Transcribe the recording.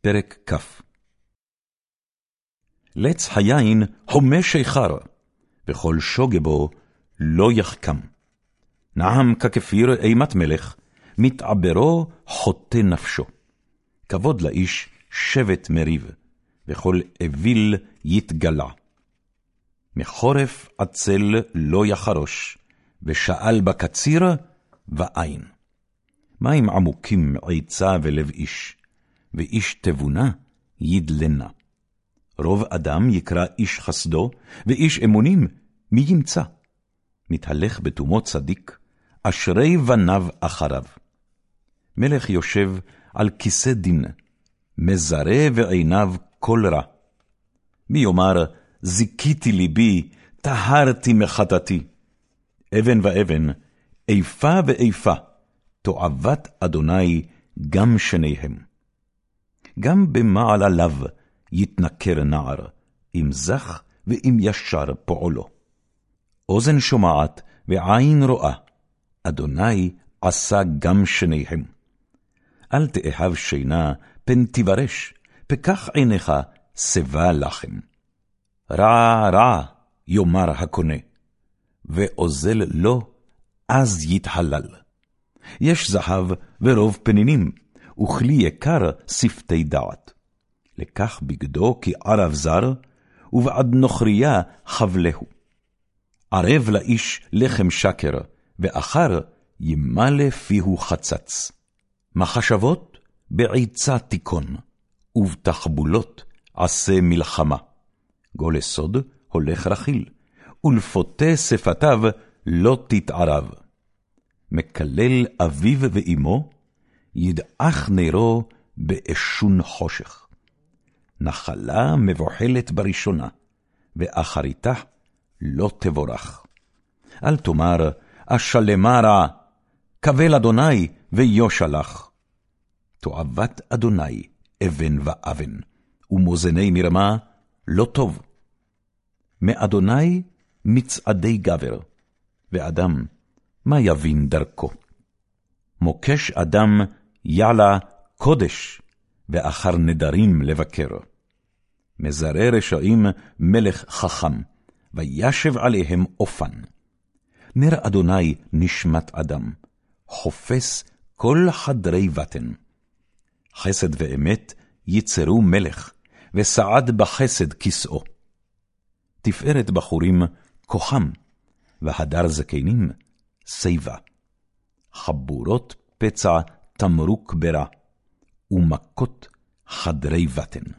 פרק כ. לץ היין הומה שיכר, וכל שוגה בו לא יחכם. נעם ככפיר אימת מלך, מתעברו חוטא נפשו. כבוד לאיש שבט מריב, וכל אוויל יתגלע. מחורף עצל לא יחרוש, ושאל בקציר, ואין. מים עמוקים עצה ולב איש, ואיש תבונה ידלנה. רוב אדם יקרא איש חסדו, ואיש אמונים מי ימצא? מתהלך בתומו צדיק, אשרי בניו אחריו. מלך יושב על כיסא דין, מזרה בעיניו כל רע. מי יאמר, זיכיתי ליבי, טהרתי מחטאתי. אבן ואבן, איפה ואיפה, תועבת אדוני גם שניהם. גם במעל עליו יתנכר נער, אם זך ואם ישר פועלו. אוזן שומעת ועין רואה, אדוני עשה גם שניהם. אל תאהב שינה, פן תברש, פקח עיניך שיבה לחם. רע רע, יאמר הקונה, ואוזל לו, אז יתהלל. יש זהב ורוב פנינים, וכלי יקר שפתי דעת. לקח בגדו כערב זר, ובעד נוכריה חבלהו. ערב לאיש לחם שקר, ואחר ימלא פיהו חצץ. מחשבות בעצה תיכון, ובתחבולות עשה מלחמה. גולה סוד הולך רכיל, ולפותה שפתיו לא תתערב. מקלל אביו ואמו, ידעך נרו באשון חושך. נחלה מבוחלת בראשונה, ואחריתה לא תבורך. אל תאמר, אשלמה רע, קבל אדוני ויושלך. תועבת אדוני אבן ואבן, ומוזני מרמה לא טוב. מאדוני מצעדי גבר, ואדם, מה יבין דרכו? מוקש אדם יעלה קודש, ואחר נדרים לבקר. מזרה רשעים מלך חכם, וישב עליהם אופן. נר אדוני נשמת אדם, חופש כל חדרי בטן. חסד ואמת יצרו מלך, וסעד בחסד כסאו. תפארת בחורים כוחם, והדר זקנים שיבה. חבורות פצע תמרוק ברע, ומכות חדרי בטן.